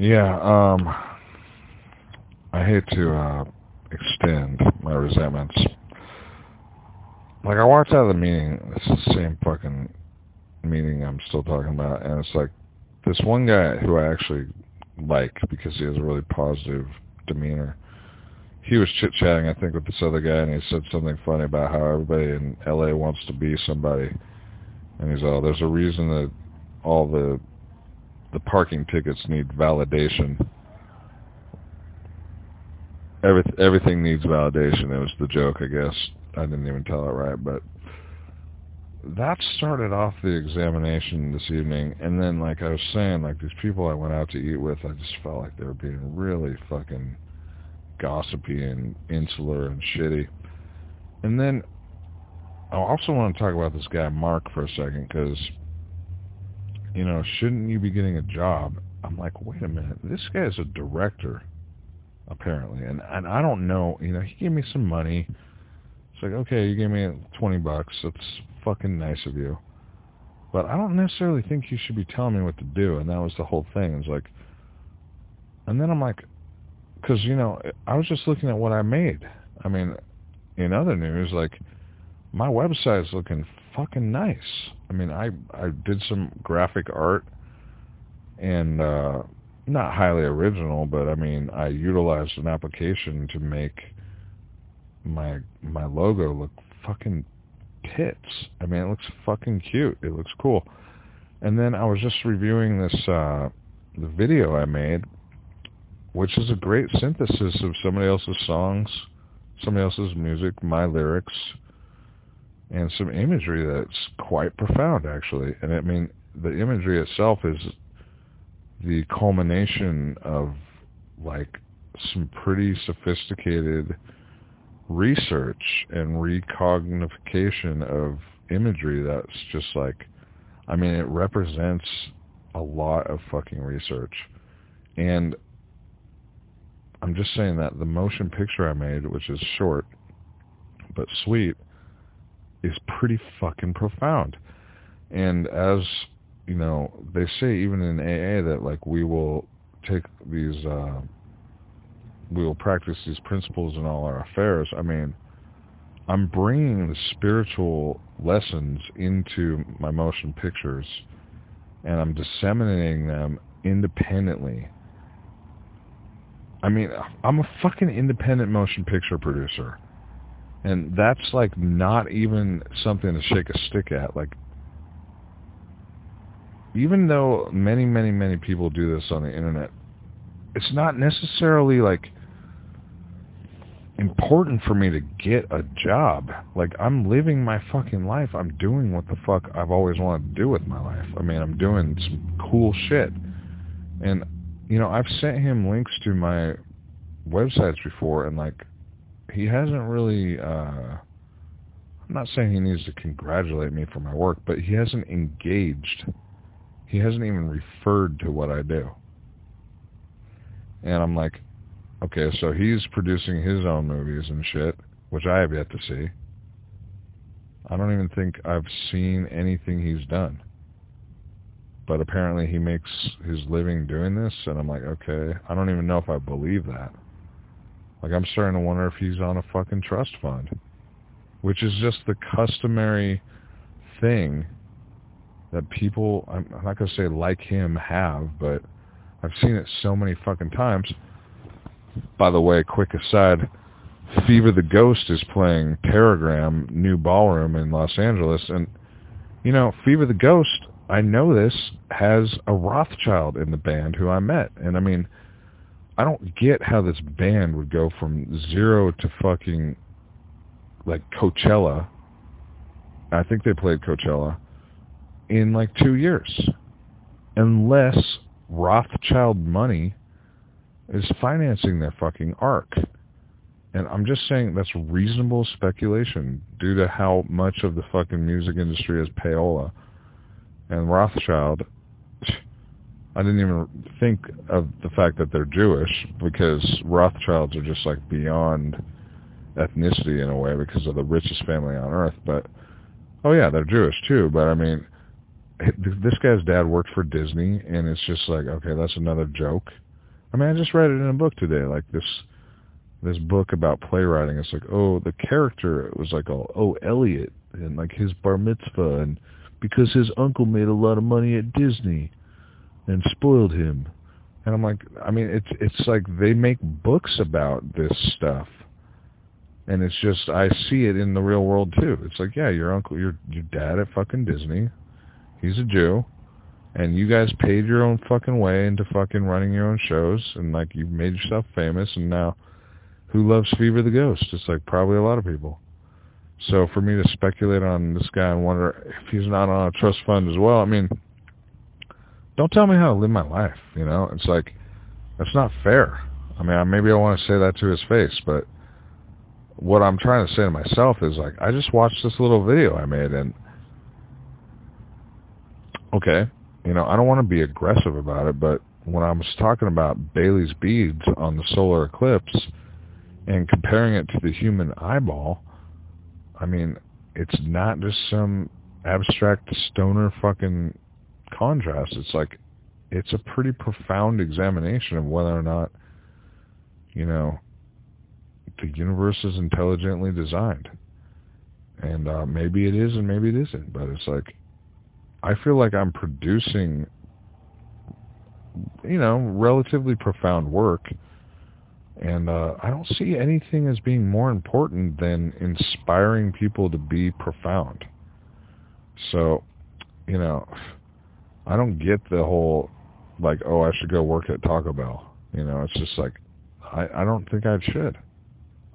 Yeah, um, I hate to uh, extend my resentments. Like, I walked out of the meeting, it's the same fucking meeting I'm still talking about, and it's like, this one guy who I actually like because he has a really positive demeanor, he was chit-chatting, I think, with this other guy, and he said something funny about how everybody in L.A. wants to be somebody. And he's all, there's a reason that all the the parking tickets need validation. Every, everything needs validation. It was the joke, I guess. I didn't even tell it right, but that started off the examination this evening. And then, like I was saying, like these people I went out to eat with, I just felt like they were being really fucking gossipy and insular and shitty. And then I also want to talk about this guy Mark for a second because, you know, shouldn't you be getting a job? I'm like, wait a minute, this guy's a director, apparently, and and I don't know. You know, he gave me some money. It's like, okay, you gave me twenty bucks. That's fucking nice of you. But I don't necessarily think you should be telling me what to do. And that was the whole thing. It's like, and then I'm like, because you know, I was just looking at what I made. I mean, in other news, like my website's looking fucking nice. I mean, I I did some graphic art and uh not highly original, but I mean, I utilized an application to make my my logo look fucking tits. I mean, it looks fucking cute. It looks cool. And then I was just reviewing this uh the video I made which is a great synthesis of somebody else's songs, somebody else's music, my lyrics, and some imagery that's quite profound, actually. And I mean, the imagery itself is the culmination of like some pretty sophisticated research and recognification of imagery that's just like I mean it represents a lot of fucking research and I'm just saying that the motion picture I made, which is short but sweet, is pretty fucking profound. And as you know, they say even in AA that like we will take these, uh, we will practice these principles in all our affairs. I mean, I'm bringing the spiritual lessons into my motion pictures, and I'm disseminating them independently I mean, I'm a fucking independent motion picture producer. And that's like not even something to shake a stick at. Like, even though many, many, many people do this on the internet, it's not necessarily like important for me to get a job. Like, I'm living my fucking life. I'm doing what the fuck I've always wanted to do with my life. I mean, I'm doing some cool shit. And you know, I've sent him links to my websites before, and like, he hasn't really. uh I'm not saying he needs to congratulate me for my work, but he hasn't engaged. He hasn't even referred to what I do. And I'm like, okay, so he's producing his own movies and shit, which I have yet to see. I don't even think I've seen anything he's done but apparently he makes his living doing this, and I'm like, okay, I don't even know if I believe that. Like, I'm starting to wonder if he's on a fucking trust fund, which is just the customary thing that people, I'm not going to say like him, have, but I've seen it so many fucking times. By the way, quick aside, Fever the Ghost is playing Teragram New Ballroom in Los Angeles, and, you know, Fever the Ghost I know this has a Rothschild in the band who I met. And I mean, I don't get how this band would go from zero to fucking like Coachella. I think they played Coachella in like two years. Unless Rothschild money is financing their fucking arc. And I'm just saying that's reasonable speculation due to how much of the fucking music industry is payola and Rothschild, I didn't even think of the fact that they're Jewish because Rothschilds are just like beyond ethnicity in a way because of the richest family on earth. But oh yeah, they're Jewish too. But I mean, this guy's dad worked for Disney, and it's just like okay, that's another joke. I mean, I just read it in a book today, like this this book about playwriting. It's like, oh, the character was like, oh, oh, Elliot, and like his bar mitzvah, and because his uncle made a lot of money at Disney, and spoiled him. And I'm like, I mean, it's it's like they make books about this stuff, and it's just I see it in the real world too. It's like, yeah, your uncle, your your dad at fucking Disney, he's a Jew, and you guys paid your own fucking way into fucking running your own shows, and like you made yourself famous, and now who loves Fever the Ghost? It's like probably a lot of people. So for me to speculate on this guy and wonder if he's not on a trust fund as well, I mean, don't tell me how to live my life. You know, it's like that's not fair. I mean, I maybe I want to say that to his face, but what I'm trying to say to myself is like, I just watched this little video I made, and okay, you know, I don't want to be aggressive about it, but when I was talking about Baily's beads on the solar eclipse and comparing it to the human eyeball, I mean, it's not just some abstract stoner fucking contrast. It's like it's a pretty profound examination of whether or not, you know, the universe is intelligently designed. And uh, maybe it is and maybe it isn't. But it's like, I feel like I'm producing, you know, relatively profound work. And uh, I don't see anything as being more important than inspiring people to be profound. So, you know, I don't get the whole like, oh, I should go work at Taco Bell. You know, it's just like, I, I don't think I should.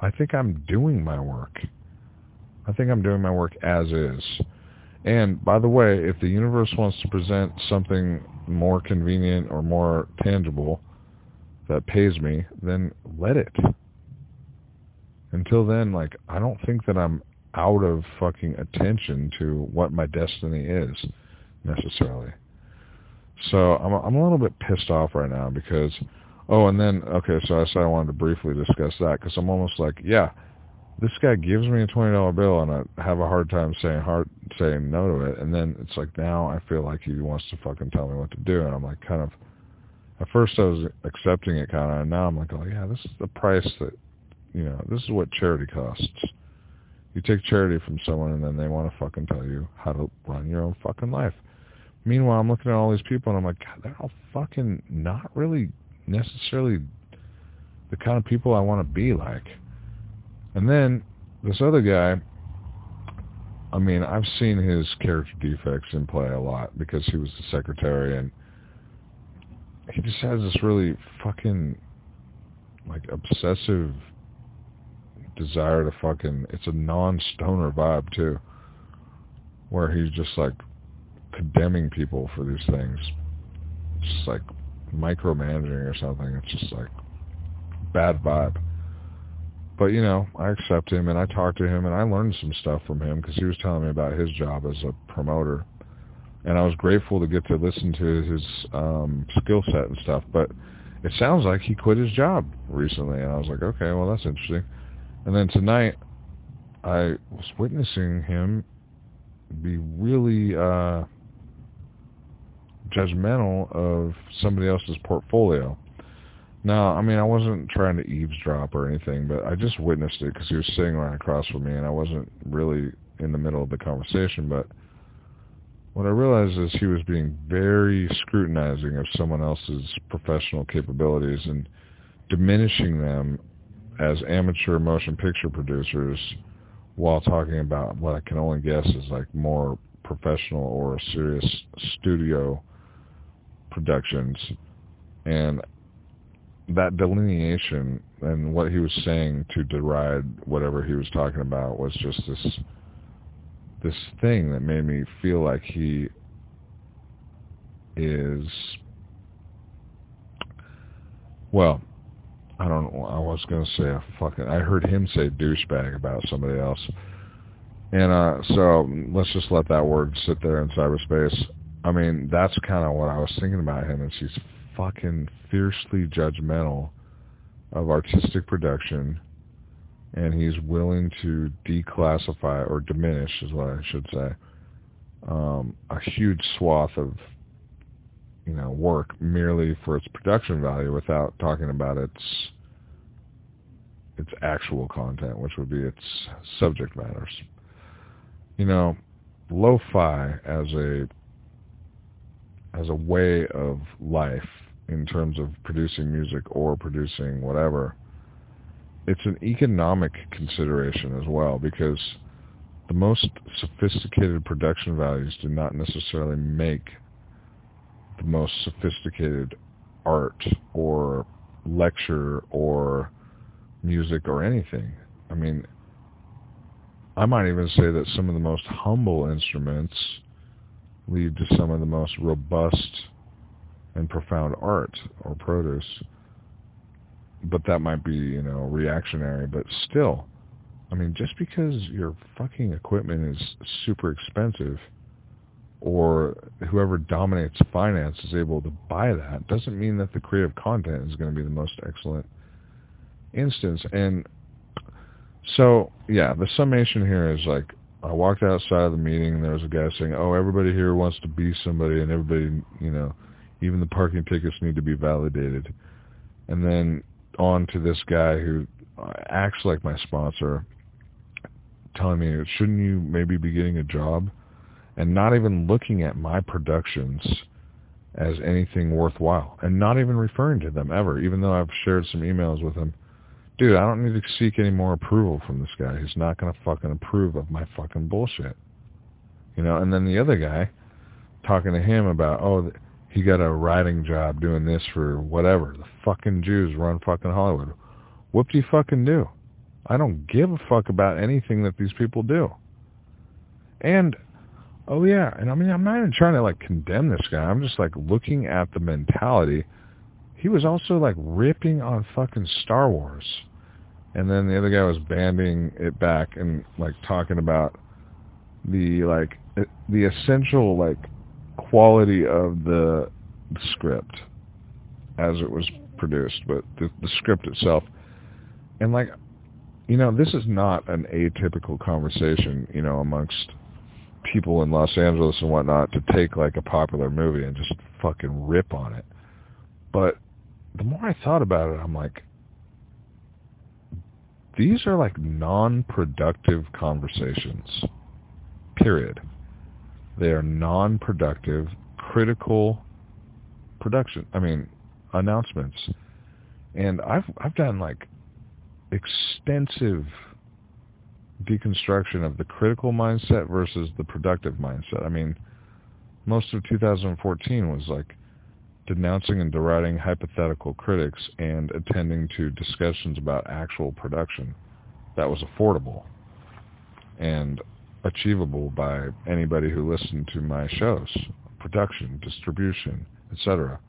I think I'm doing my work. I think I'm doing my work as is. And by the way, if the universe wants to present something more convenient or more tangible that pays me, then let it. Until then, like, I don't think that I'm out of fucking attention to what my destiny is necessarily. So I'm I'm a little bit pissed off right now because oh and then okay so I said I wanted to briefly discuss that because I'm almost like yeah this guy gives me a twenty dollar bill and I have a hard time saying hard saying no to it. And then it's like now I feel like he wants to fucking tell me what to do. And I'm like kind of at first I was accepting it kind of and now I'm like oh yeah this is the price that you know this is what charity costs. You take charity from someone and then they want to fucking tell you how to run your own fucking life Meanwhile, I'm looking at all these people and I'm like, God, they're all fucking not really necessarily the kind of people I want to be like. And then this other guy, I mean, I've seen his character defects in play a lot because he was the secretary and he just has this really fucking like obsessive desire to fucking it's a non-stoner vibe too where he's just like condemning people for these things. It's just like micromanaging or something. It's just like bad vibe. But you know, I accept him and I talked to him and I learned some stuff from him because he was telling me about his job as a promoter, and I was grateful to get to listen to his um, skill set and stuff. But it sounds like he quit his job recently, and I was like, okay, well that's interesting. And then tonight, I was witnessing him be really uh, judgmental of somebody else's portfolio. Now, I mean, I wasn't trying to eavesdrop or anything, but I just witnessed it because he was sitting right across from me, and I wasn't really in the middle of the conversation. But what I realized is he was being very scrutinizing of someone else's professional capabilities and diminishing them as amateur motion picture producers while talking about what I can only guess is like more professional or serious studio productions and that delineation and what he was saying to deride whatever he was talking about was just this this thing that made me feel like he is well I don't know I was gonna say a fucking I heard him say douchebag about somebody else. And uh so let's just let that word sit there in cyberspace I mean, that's kind of what I was thinking about him. and he's fucking fiercely judgmental of artistic production, and he's willing to declassify or diminish, is what I should say, um, a huge swath of you know, work merely for its production value without talking about its its actual content, which would be its subject matters. You know, lo-fi as a as a way of life in terms of producing music or producing whatever, it's an economic consideration as well because the most sophisticated production values do not necessarily make the most sophisticated art or lecture or music or anything. I mean, I might even say that some of the most humble instruments lead to some of the most robust and profound art or produce. But that might be, you know, reactionary, but still, I mean, just because your fucking equipment is super expensive or whoever dominates finance is able to buy that doesn't mean that the creative content is going to be the most excellent instance. And so, yeah, the summation here is like I walked outside of the meeting and there was a guy saying, "Oh, everybody here wants to be somebody, and everybody, you know, even the parking tickets need to be validated." And then on to this guy who acts like my sponsor, telling me, "Shouldn't you maybe be getting a job?" And not even looking at my productions as anything worthwhile, and not even referring to them ever, even though I've shared some emails with him dude, I don't need to seek any more approval from this guy. He's not going to fucking approve of my fucking bullshit. You know, and then the other guy talking to him about, oh, he got a writing job doing this for whatever. The fucking Jews run fucking Hollywood. What do you fucking do? I don't give a fuck about anything that these people do. And, oh yeah, and I mean, I'm not even trying to like condemn this guy. I'm just like looking at the mentality he was also like ripping on fucking Star Wars. And then the other guy was banding it back and like talking about the like the essential like quality of the, script as it was produced, but the, the script itself. And like, you know, this is not an atypical conversation, you know, amongst people in Los Angeles and whatnot to take like a popular movie and just fucking rip on it. But the more I thought about it, I'm like, these are like non-productive conversations. Period. They are non-productive, critical production. I mean, announcements. And I've I've done like extensive deconstruction of the critical mindset versus the productive mindset. I mean, most of 2014 was like denouncing and deriding hypothetical critics and attending to discussions about actual production that was affordable and achievable by anybody who listened to my shows, production, distribution, etc.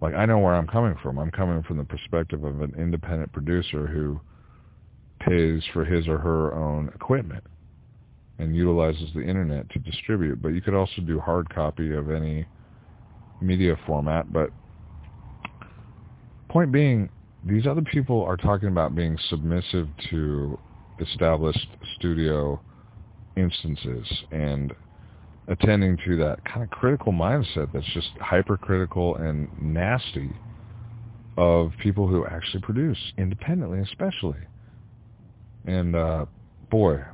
Like I know where I'm coming from. I'm coming from the perspective of an independent producer who pays for his or her own equipment and utilizes the internet to distribute. But you could also do hard copy of any media format, but point being, these other people are talking about being submissive to established studio instances and attending to that kind of critical mindset that's just hypercritical and nasty of people who actually produce independently especially. And uh boy,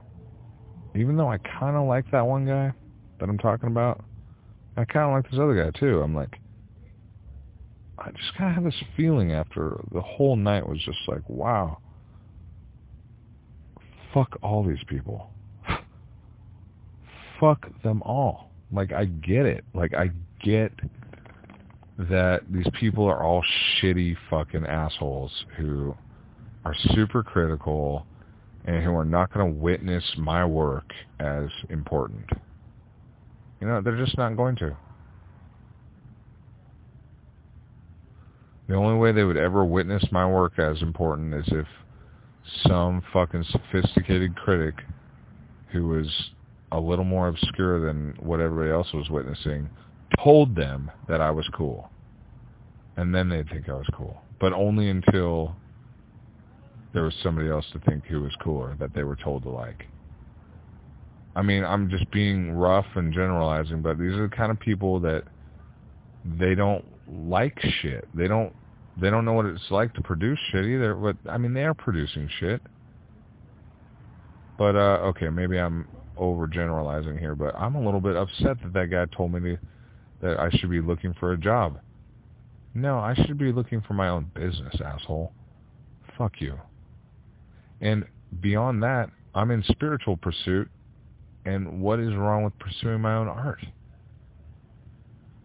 even though I kind of like that one guy that I'm talking about, I kind of like this other guy too. I'm like, I just kind of have this feeling after the whole night was just like, wow, fuck all these people. fuck them all. Like, I get it. Like, I get that these people are all shitty fucking assholes who are super critical and who are not going to witness my work as important. You know, they're just not going to. The only way they would ever witness my work as important is if some fucking sophisticated critic who was a little more obscure than what everybody else was witnessing told them that I was cool. And then they'd think I was cool. But only until there was somebody else to think who was cooler that they were told to like. I mean, I'm just being rough and generalizing, but these are the kind of people that they don't like shit. They don't they don't know what it's like to produce shit either. But I mean, they are producing shit. But uh okay, maybe I'm overgeneralizing here, but I'm a little bit upset that that guy told me to, that I should be looking for a job. No, I should be looking for my own business, asshole. Fuck you. And beyond that, I'm in spiritual pursuit, and what is wrong with pursuing my own art?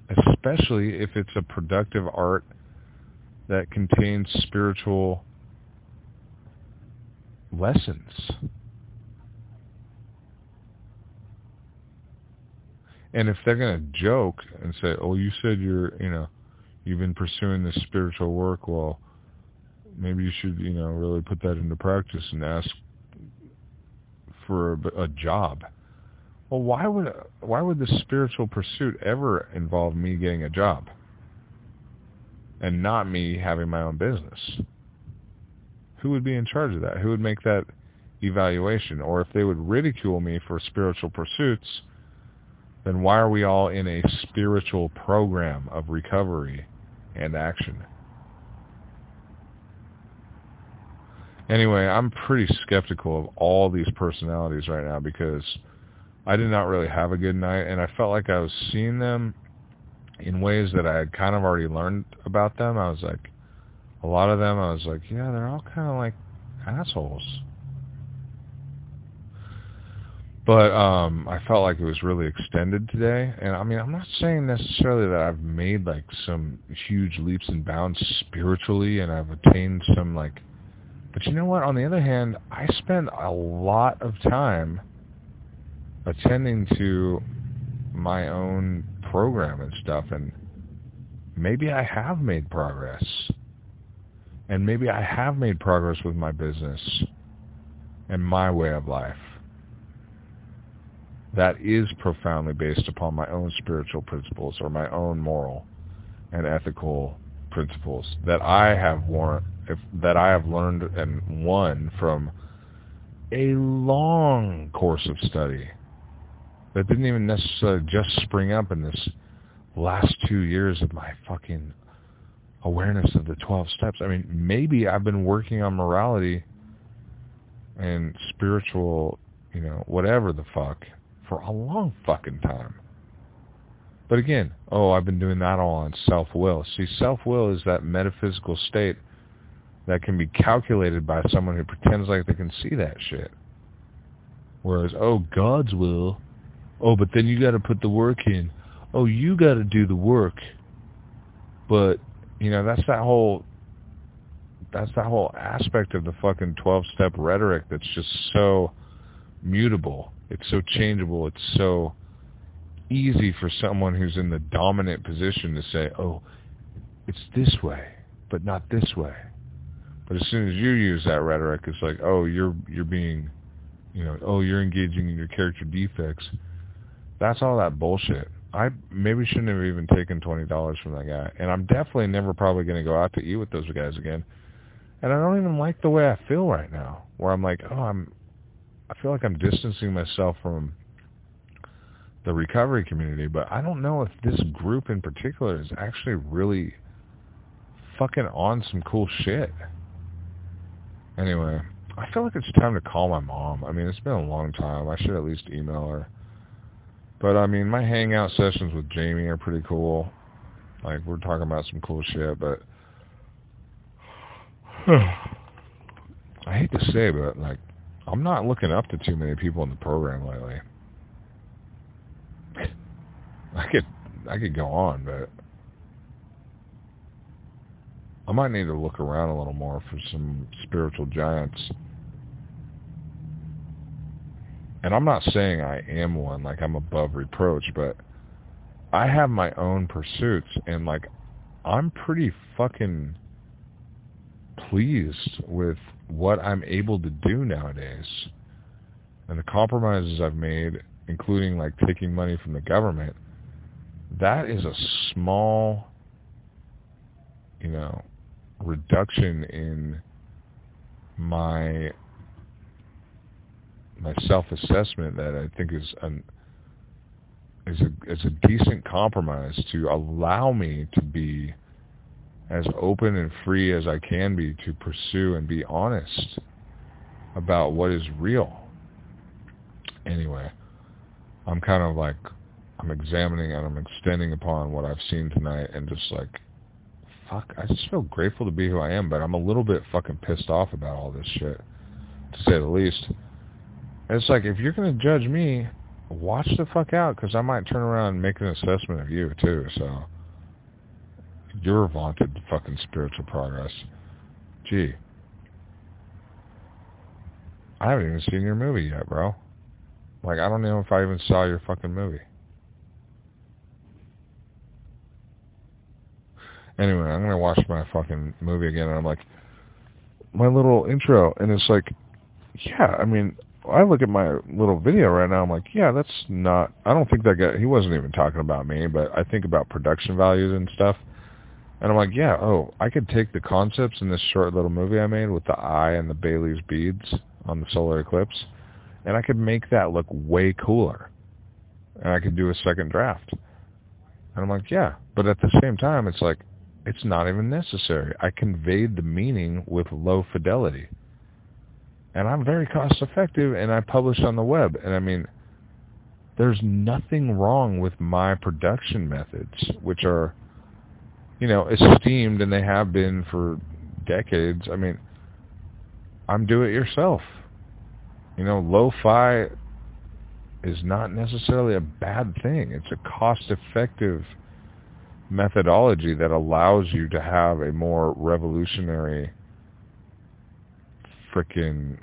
Especially if it's a productive art that contains spiritual lessons. And if they're going to joke and say, "Oh, you said you're, you know, you've been pursuing this spiritual work, well, maybe you should, you know, really put that into practice and ask for a, a job." Well, why would why would the spiritual pursuit ever involve me getting a job and not me having my own business? Who would be in charge of that? Who would make that evaluation? Or if they would ridicule me for spiritual pursuits, then why are we all in a spiritual program of recovery and action? Anyway, I'm pretty skeptical of all these personalities right now because I did not really have a good night and I felt like I was seeing them in ways that I had kind of already learned about them. I was like, a lot of them, I was like, yeah, they're all kind of like assholes. But um, I felt like it was really extended today. And I mean, I'm not saying necessarily that I've made like some huge leaps and bounds spiritually and I've attained some like, but you know what? On the other hand, I spend a lot of time attending to my own program and stuff and maybe I have made progress. And maybe I have made progress with my business and my way of life that is profoundly based upon my own spiritual principles or my own moral and ethical principles that I have if, that I have learned and won from a long course of study that didn't even necessarily just spring up in this last two years of my fucking awareness of the 12 steps. I mean, maybe I've been working on morality and spiritual, you know, whatever the fuck for a long fucking time. But again, oh, I've been doing that all on self-will. See, self-will is that metaphysical state that can be calculated by someone who pretends like they can see that shit. Whereas, oh, God's will. Oh, but then you got to put the work in. Oh, you got to do the work. But, you know, that's that whole that's that whole aspect of the fucking 12-step rhetoric that's just so mutable it's so changeable. It's so easy for someone who's in the dominant position to say, oh, it's this way, but not this way. But as soon as you use that rhetoric, it's like, oh, you're you're being, you know, oh, you're engaging in your character defects. That's all that bullshit. I maybe shouldn't have even taken twenty dollars from that guy, and I'm definitely never probably going to go out to eat with those guys again. And I don't even like the way I feel right now, where I'm like, oh, I'm I feel like I'm distancing myself from the recovery community, but I don't know if this group in particular is actually really fucking on some cool shit. Anyway, I feel like it's time to call my mom. I mean, it's been a long time. I should at least email her. But I mean, my hangout sessions with Jamie are pretty cool. Like we're talking about some cool shit, but I hate to say, but like I'm not looking up to too many people in the program lately. I could I could go on, but I might need to look around a little more for some spiritual giants. And I'm not saying I am one, like I'm above reproach, but I have my own pursuits and like I'm pretty fucking pleased with what I'm able to do nowadays. And the compromises I've made, including like taking money from the government, that is a small, you know, reduction in my my self-assessment that I think is an is a is a decent compromise to allow me to be as open and free as I can be to pursue and be honest about what is real. Anyway, I'm kind of like I'm examining and I'm extending upon what I've seen tonight and just like fuck, I just feel grateful to be who I am, but I'm a little bit fucking pissed off about all this shit, to say the least. It's like, if you're going to judge me, watch the fuck out, because I might turn around and make an assessment of you, too, so. Your vaunted fucking spiritual progress. Gee. I haven't even seen your movie yet, bro. Like, I don't know if I even saw your fucking movie. Anyway, I'm gonna watch my fucking movie again, and I'm like, my little intro, and it's like, yeah, I mean, I look at my little video right now, I'm like, yeah, that's not, I don't think that guy, he wasn't even talking about me, but I think about production values and stuff, and I'm like, yeah, oh, I could take the concepts in this short little movie I made with the eye and the Baily's beads on the solar eclipse, and I could make that look way cooler, and I could do a second draft. And I'm like, yeah, but at the same time, it's like, it's not even necessary. I conveyed the meaning with low fidelity. And I'm very cost effective and I publish on the web. And I mean, there's nothing wrong with my production methods, which are, you know, esteemed and they have been for decades. I mean, I'm do it yourself. You know, lo-fi is not necessarily a bad thing. It's a cost effective methodology that allows you to have a more revolutionary freaking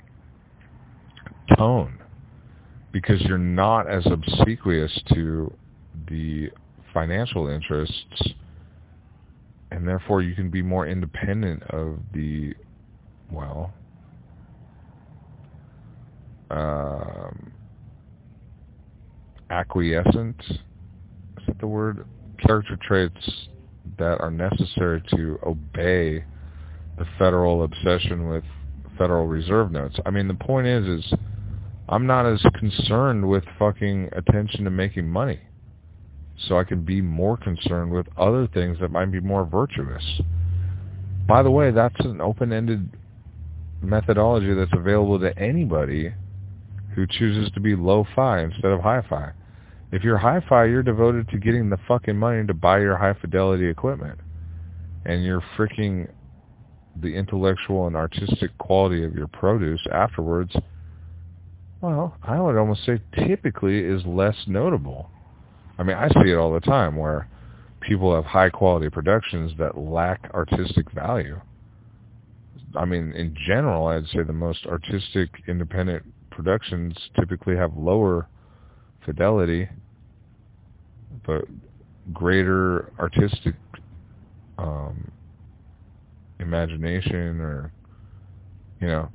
tone because you're not as obsequious to the financial interests and therefore you can be more independent of the well um, acquiescent is that the word character traits that are necessary to obey the federal obsession with Federal Reserve notes. I mean, the point is, is I'm not as concerned with fucking attention to making money. So I can be more concerned with other things that might be more virtuous. By the way, that's an open-ended methodology that's available to anybody who chooses to be low-fi instead of hi-fi. If you're hi-fi, you're devoted to getting the fucking money to buy your high-fidelity equipment. And you're freaking the intellectual and artistic quality of your produce afterwards, well, I would almost say typically is less notable. I mean, I see it all the time where people have high-quality productions that lack artistic value. I mean, in general, I'd say the most artistic, independent productions typically have lower fidelity but greater artistic um, imagination or, you know,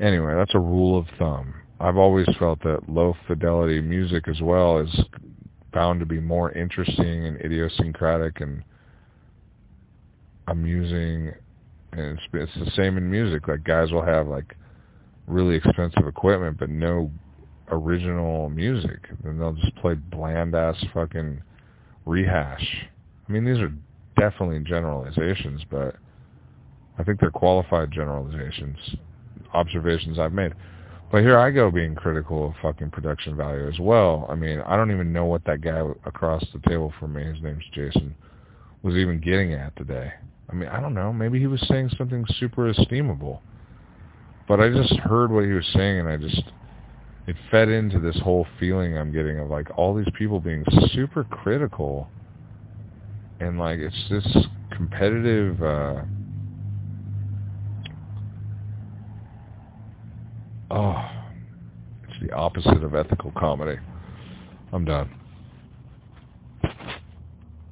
anyway, that's a rule of thumb. I've always felt that low fidelity music as well is bound to be more interesting and idiosyncratic and amusing and it's, it's the same in music like guys will have like really expensive equipment but no original music and they'll just play bland ass fucking rehash. I mean, these are definitely generalizations, but I think they're qualified generalizations, observations I've made. But here I go being critical of fucking production value as well. I mean, I don't even know what that guy across the table from me, his name's Jason, was even getting at today. I mean, I don't know. Maybe he was saying something super esteemable. But I just heard what he was saying and I just it fed into this whole feeling I'm getting of like all these people being super critical and like it's this competitive uh oh it's the opposite of ethical comedy. I'm done.